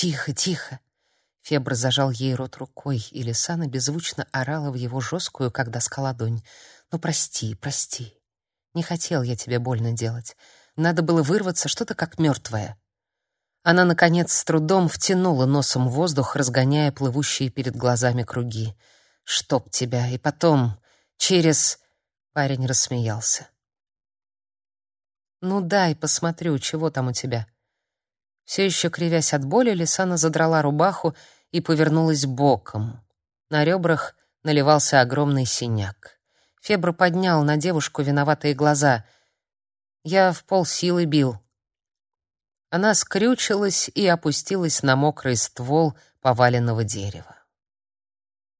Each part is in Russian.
Тихо, тихо. Фебр зажал ей рот рукой, и Лисана беззвучно орала в его жесткую, как доска ладонь. «Ну, прости, прости. Не хотел я тебе больно делать. Надо было вырваться что-то как мертвое». Она, наконец, с трудом втянула носом воздух, разгоняя плывущие перед глазами круги. «Чтоб тебя!» И потом, через... Парень рассмеялся. «Ну дай, посмотрю, чего там у тебя». Все еще кривясь от боли, Лисана задрала рубаху и повернулась боком. На ребрах наливался огромный синяк. Фебр поднял на девушку виноватые глаза. «Я в полсилы бил». Она скрючилась и опустилась на мокрый ствол поваленного дерева.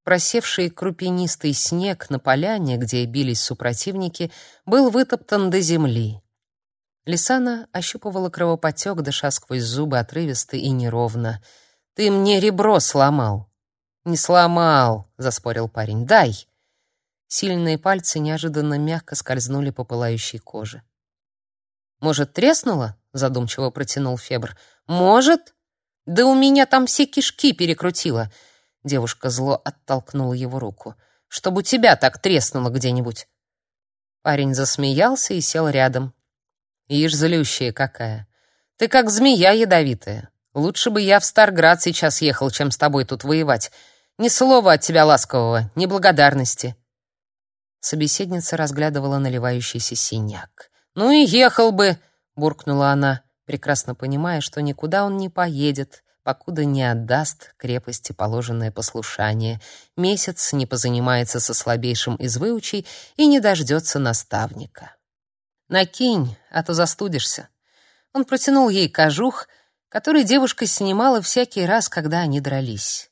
Просевший крупинистый снег на поляне, где бились супротивники, был вытоптан до земли. Лисана ощупывала кровопотек, дыша сквозь зубы отрывисто и неровно. «Ты мне ребро сломал!» «Не сломал!» — заспорил парень. «Дай!» Сильные пальцы неожиданно мягко скользнули по пылающей коже. «Может, треснуло?» — задумчиво протянул Фебр. «Может? Да у меня там все кишки перекрутило!» Девушка зло оттолкнула его руку. «Чтобы у тебя так треснуло где-нибудь!» Парень засмеялся и сел рядом, Ишь, злющая какая. Ты как змея ядовитая. Лучше бы я в Старград сейчас ехал, чем с тобой тут воевать. Ни слова от тебя ласкового, ни благодарности. Собеседница разглядывала наливающийся синяк. «Ну и ехал бы!» — буркнула она, прекрасно понимая, что никуда он не поедет, покуда не отдаст крепости положенное послушание, месяц не позанимается со слабейшим из выучей и не дождется наставника. Накинь, а то застудишься. Он протянул ей кожух, который девушка снимала всякий раз, когда они дрались.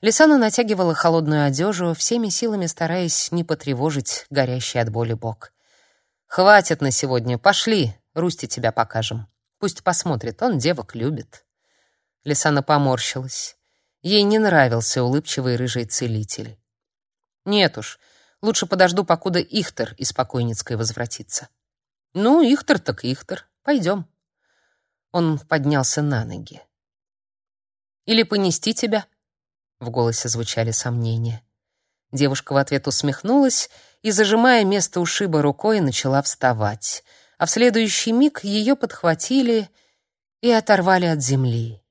Лисана натягивала холодную одежду, всеми силами стараясь не потревожить горящий от боли бок. «Хватит на сегодня, пошли, Русти тебя покажем. Пусть посмотрит, он девок любит». Лисана поморщилась. Ей не нравился улыбчивый рыжий целитель. «Нет уж, лучше подожду, покуда Ихтер из покойницкой возвратится». Ну, Ихтер так Ихтер. Пойдем. Он поднялся на ноги. Или понести тебя? В голосе звучали сомнения. Девушка в ответ усмехнулась и, зажимая место ушиба рукой, начала вставать. А в следующий миг ее подхватили и оторвали от земли.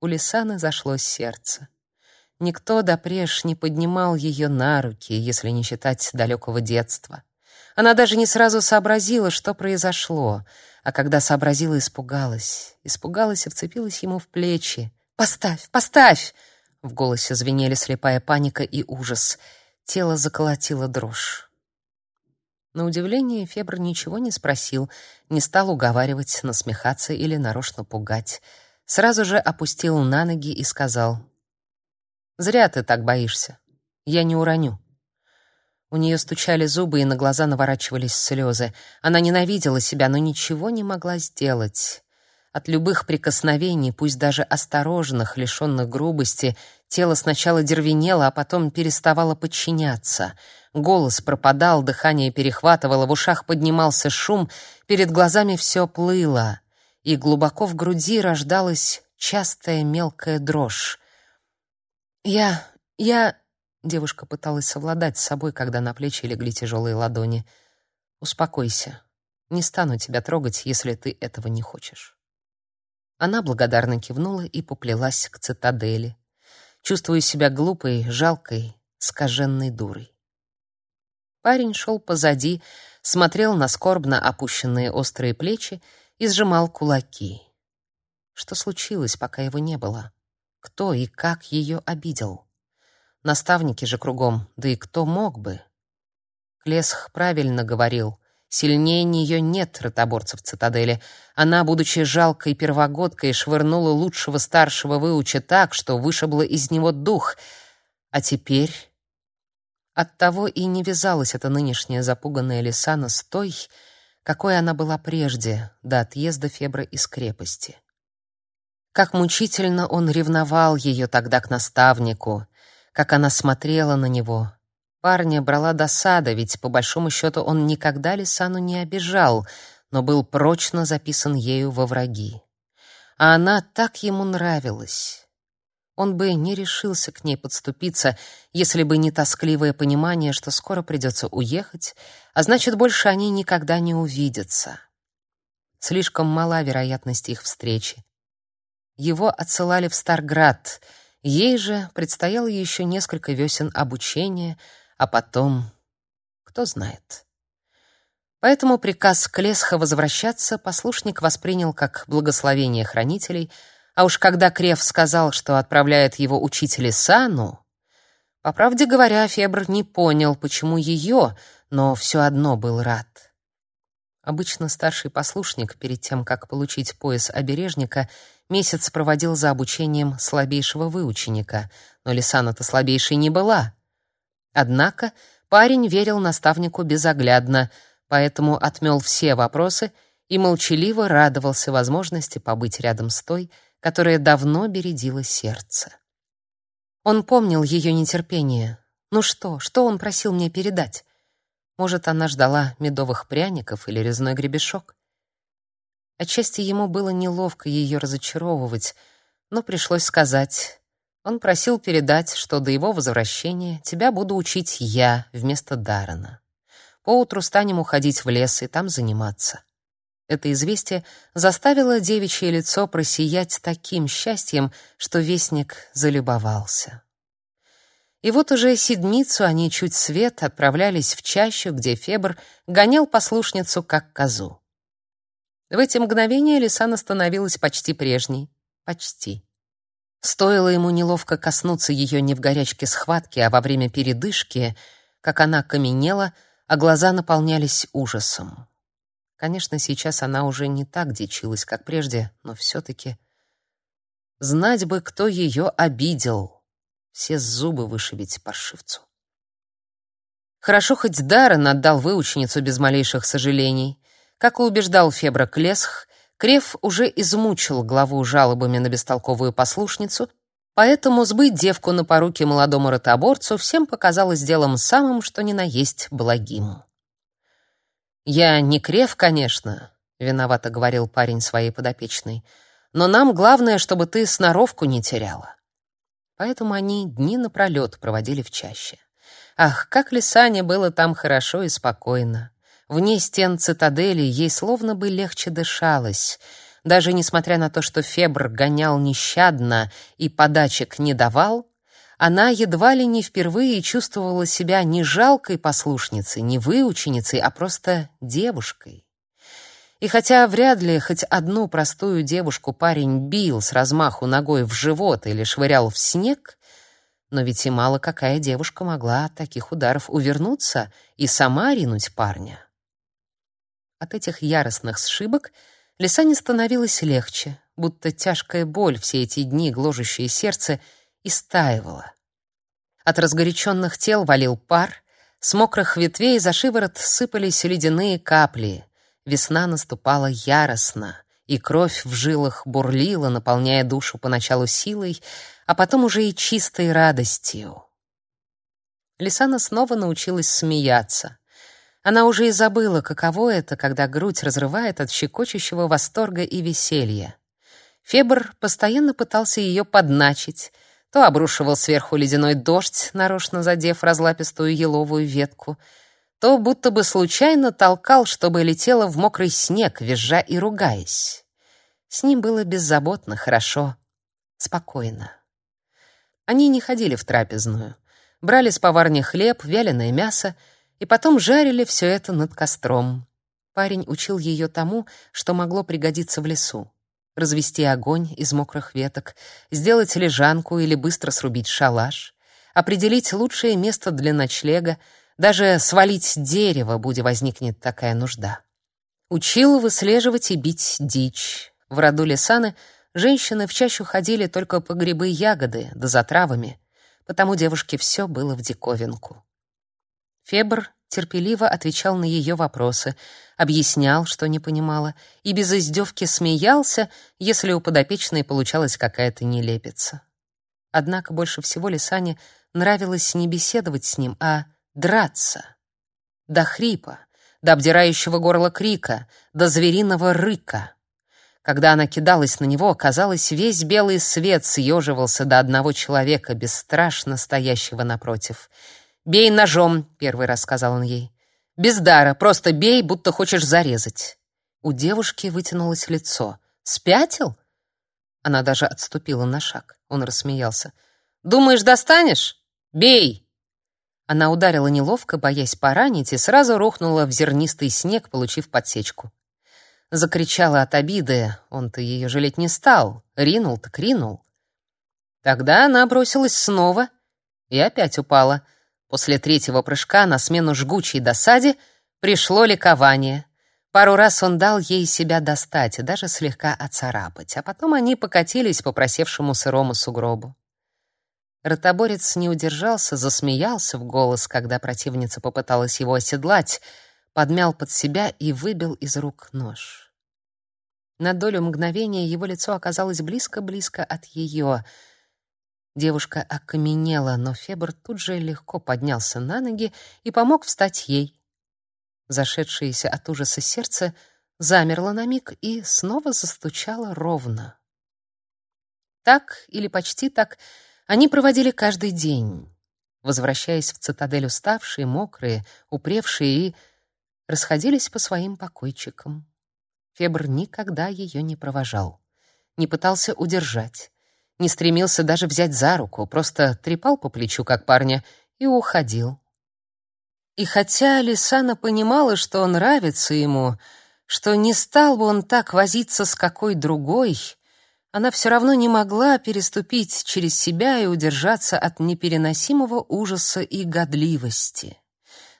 У Лисаны зашло сердце. Никто допреж не поднимал ее на руки, если не считать далекого детства. Она даже не сразу сообразила, что произошло, а когда сообразила, испугалась. Испугалась и вцепилась ему в плечи. «Поставь! Поставь!» В голосе звенели слепая паника и ужас. Тело заколотило дрожь. На удивление Фебр ничего не спросил, не стал уговаривать, насмехаться или нарочно пугать. Сразу же опустил на ноги и сказал: "Зря ты так боишься. Я не уроню". У нее стучали зубы, и на глаза наворачивались слезы. Она ненавидела себя, но ничего не могла сделать. От любых прикосновений, пусть даже осторожных, лишенных грубости, тело сначала дервенело, а потом переставало подчиняться. Голос пропадал, дыхание перехватывало, в ушах поднимался шум, перед глазами все плыло, и глубоко в груди рождалась частая мелкая дрожь. «Я... я...» Девушка пыталась совладать с собой, когда на плечи легли тяжелые ладони. «Успокойся. Не стану тебя трогать, если ты этого не хочешь». Она благодарно кивнула и поплелась к цитадели, чувствуя себя глупой, жалкой, скаженной дурой. Парень шел позади, смотрел на скорбно опущенные острые плечи и сжимал кулаки. Что случилось, пока его не было? Кто и как ее обидел? Наставники же кругом, да и кто мог бы? Клесх правильно говорил. Сильнее нее нет ротоборцев цитадели. Она, будучи жалкой первогодкой, швырнула лучшего старшего выуча так, что вышибла из него дух. А теперь... Оттого и не вязалась эта нынешняя запуганная Лисана с той, какой она была прежде, до отъезда Фебра из крепости. Как мучительно он ревновал ее тогда к наставнику, как она смотрела на него. Парня брала досада, ведь по большому счету он никогда Лисану не обижал, но был прочно записан ею во враги. а она так ему нравилась. Он бы не решился к ней подступиться, если бы не тоскливое понимание, что скоро придется уехать, а значит, больше они никогда не увидятся. Слишком мала вероятность их встречи. Его отсылали в Старград, ей же предстояло еще несколько весен обучения, а потом... кто знает. Поэтому приказ Клесха возвращаться послушник воспринял как благословение хранителей — а уж когда Крев сказал, что отправляет его учитель Исану, по правде говоря, Фебр не понял, почему ее, но все одно был рад. Обычно старший послушник перед тем, как получить пояс обережника, месяц проводил за обучением слабейшего выученика, но Лисана-то слабейшей не была. Однако парень верил наставнику безоглядно, поэтому отмел все вопросы и молчаливо радовался возможности побыть рядом с той, которая давно бередила сердце. Он помнил ее нетерпение. Ну что, что он просил мне передать? Может, она ждала медовых пряников или резной гребешок? Отчасти ему было неловко ее разочаровывать, но пришлось сказать. Он просил передать, что до его возвращения тебя буду учить я вместо Дарана. Поутру станем уходить в лес и там заниматься. Это известие заставило девичье лицо просиять таким счастьем, что вестник залюбовался. И вот уже седмицу они чуть свет отправлялись в чащу, где Фебр гонял послушницу как козу. В эти мгновения Лисана становилась почти прежней. Почти. Стоило ему неловко коснуться ее не в горячке схватки, а во время передышки, как она каменела, а глаза наполнялись ужасом. Конечно, сейчас она уже не так дичилась, как прежде, но все-таки... Знать бы, кто ее обидел. Все зубы вышибить паршивцу. Хорошо, хоть Даррен отдал выученицу без малейших сожалений. Как и убеждал Фебра Клесх, Креф уже измучил главу жалобами на бестолковую послушницу, поэтому сбыть девку на поруки молодому ротоборцу всем показалось делом самым, что ни на есть благим. «Я не крев, конечно», — виновато говорил парень своей подопечной, «но нам главное, чтобы ты сноровку не теряла». Поэтому они дни напролет проводили в чаще. Ах, как Лисане было там хорошо и спокойно. Вне стен цитадели ей словно бы легче дышалось. Даже несмотря на то, что Фебр гонял нещадно и подачек не давал, она едва ли не впервые чувствовала себя не жалкой послушницей, не выученицей, а просто девушкой. И хотя вряд ли хоть одну простую девушку парень бил с размаху ногой в живот или швырял в снег, но ведь и мало какая девушка могла от таких ударов увернуться и сама ринуть парня. От этих яростных сшибок Лисане становилось легче, будто тяжкая боль все эти дни, гложущее сердце, истаивала. От разгоряченных тел валил пар, с мокрых ветвей за шиворот сыпались ледяные капли. Весна наступала яростно, и кровь в жилах бурлила, наполняя душу поначалу силой, а потом уже и чистой радостью. Лисана снова научилась смеяться. Она уже и забыла, каково это, когда грудь разрывает от щекочущего восторга и веселья. Фебр постоянно пытался ее подначить, то обрушивал сверху ледяной дождь, нарочно задев разлапистую еловую ветку, то будто бы случайно толкал, чтобы летела в мокрый снег, визжа и ругаясь. С ним было беззаботно, хорошо, спокойно. Они не ходили в трапезную, брали с поварни хлеб, вяленое мясо и потом жарили все это над костром. Парень учил ее тому, что могло пригодиться в лесу развести огонь из мокрых веток, сделать лежанку или быстро срубить шалаш, определить лучшее место для ночлега, даже свалить дерево, будь возникнет такая нужда. Учил выслеживать и бить дичь. В роду Лисаны женщины в чащу ходили только по грибы и ягоды, да за травами, потому девушке все было в диковинку. Фебр терпеливо отвечал на ее вопросы, объяснял, что не понимала, и без издевки смеялся, если у подопечной получалась какая-то нелепица. Однако больше всего Лисане нравилось не беседовать с ним, а драться. До хрипа, до обдирающего горло крика, до звериного рыка. Когда она кидалась на него, казалось, весь белый свет съеживался до одного человека, бесстрашно стоящего напротив. «Бей ножом», — первый раз сказал он ей. «Без дара, просто бей, будто хочешь зарезать». У девушки вытянулось лицо. «Спятил?» Она даже отступила на шаг. Он рассмеялся. «Думаешь, достанешь? Бей!» Она ударила неловко, боясь поранить, и сразу рухнула в зернистый снег, получив подсечку. Закричала от обиды, он-то ее жалеть не стал, ринул так ринул. Тогда она бросилась снова и опять упала. После третьего прыжка на смену жгучей досаде пришло ликование. Пару раз он дал ей себя достать и даже слегка оцарапать, а потом они покатились по просевшему сырому сугробу. Ротоборец не удержался, засмеялся в голос, когда противница попыталась его оседлать, подмял под себя и выбил из рук нож. На долю мгновения его лицо оказалось близко-близко от ее. Девушка окаменела, но Фебр тут же легко поднялся на ноги и помог встать ей. Зашедшееся от ужаса сердце замерло на миг и снова застучало ровно. Так или почти так они проводили каждый день, возвращаясь в цитадель уставшие, мокрые, упревшие и расходились по своим покойчикам. Фебр никогда ее не провожал, не пытался удержать, не стремился даже взять за руку, просто трепал по плечу, как парня, и уходил. И хотя Лисана понимала, что он нравится ему, что не стал бы он так возиться с какой другой, она все равно не могла переступить через себя и удержаться от непереносимого ужаса и годливости.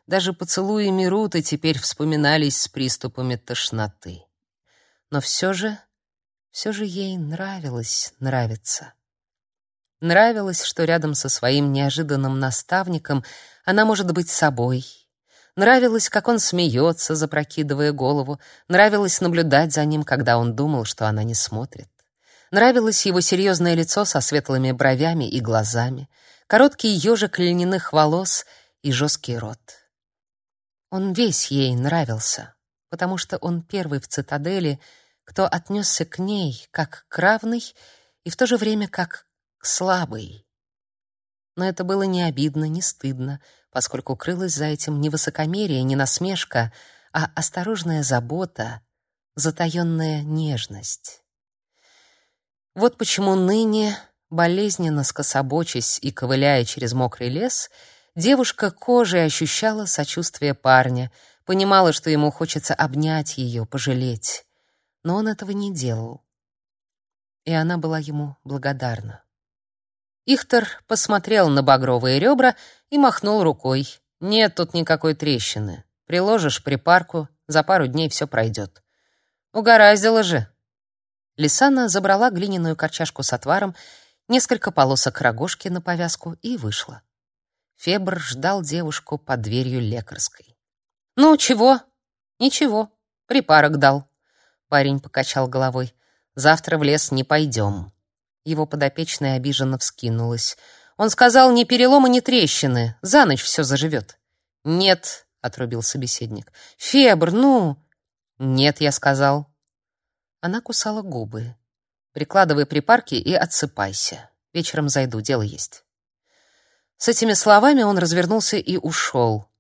Даже поцелуи Мируты теперь вспоминались с приступами тошноты. Но все же, все же ей нравилось нравиться. Нравилось, что рядом со своим неожиданным наставником она может быть собой. Нравилось, как он смеется, запрокидывая голову. Нравилось наблюдать за ним, когда он думал, что она не смотрит. Нравилось его серьезное лицо со светлыми бровями и глазами, короткий ежик льняных волос и жесткий рот. Он весь ей нравился, потому что он первый в цитадели, кто отнесся к ней как к равной и в то же время как слабый. Но это было не обидно, не стыдно, поскольку крылось за этим не высокомерие, не насмешка, а осторожная забота, затаённая нежность. Вот почему ныне, болезненно скособочась и ковыляя через мокрый лес, девушка кожей ощущала сочувствие парня, понимала, что ему хочется обнять ее, пожалеть. Но он этого не делал. И она была ему благодарна. Ихтер посмотрел на багровые ребра и махнул рукой. «Нет тут никакой трещины. Приложишь припарку, за пару дней все пройдет». «Угораздило же». Лисана забрала глиняную корчашку с отваром, несколько полосок рогожки на повязку и вышла. Фебр ждал девушку под дверью лекарской. «Ну, чего?» «Ничего. Припарок дал». Парень покачал головой. «Завтра в лес не пойдем». Его подопечная обиженно вскинулась. Он сказал, ни перелома, ни трещины. За ночь все заживет. Нет, отрубил собеседник. Фебр, ну. Нет, я сказал. Она кусала губы. Прикладывай припарки и отсыпайся. Вечером зайду, дело есть. С этими словами он развернулся и ушел.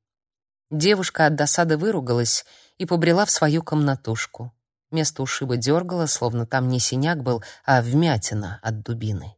Девушка от досады выругалась и побрела в свою комнатушку. Место ушиба дергало, словно там не синяк был, а вмятина от дубины.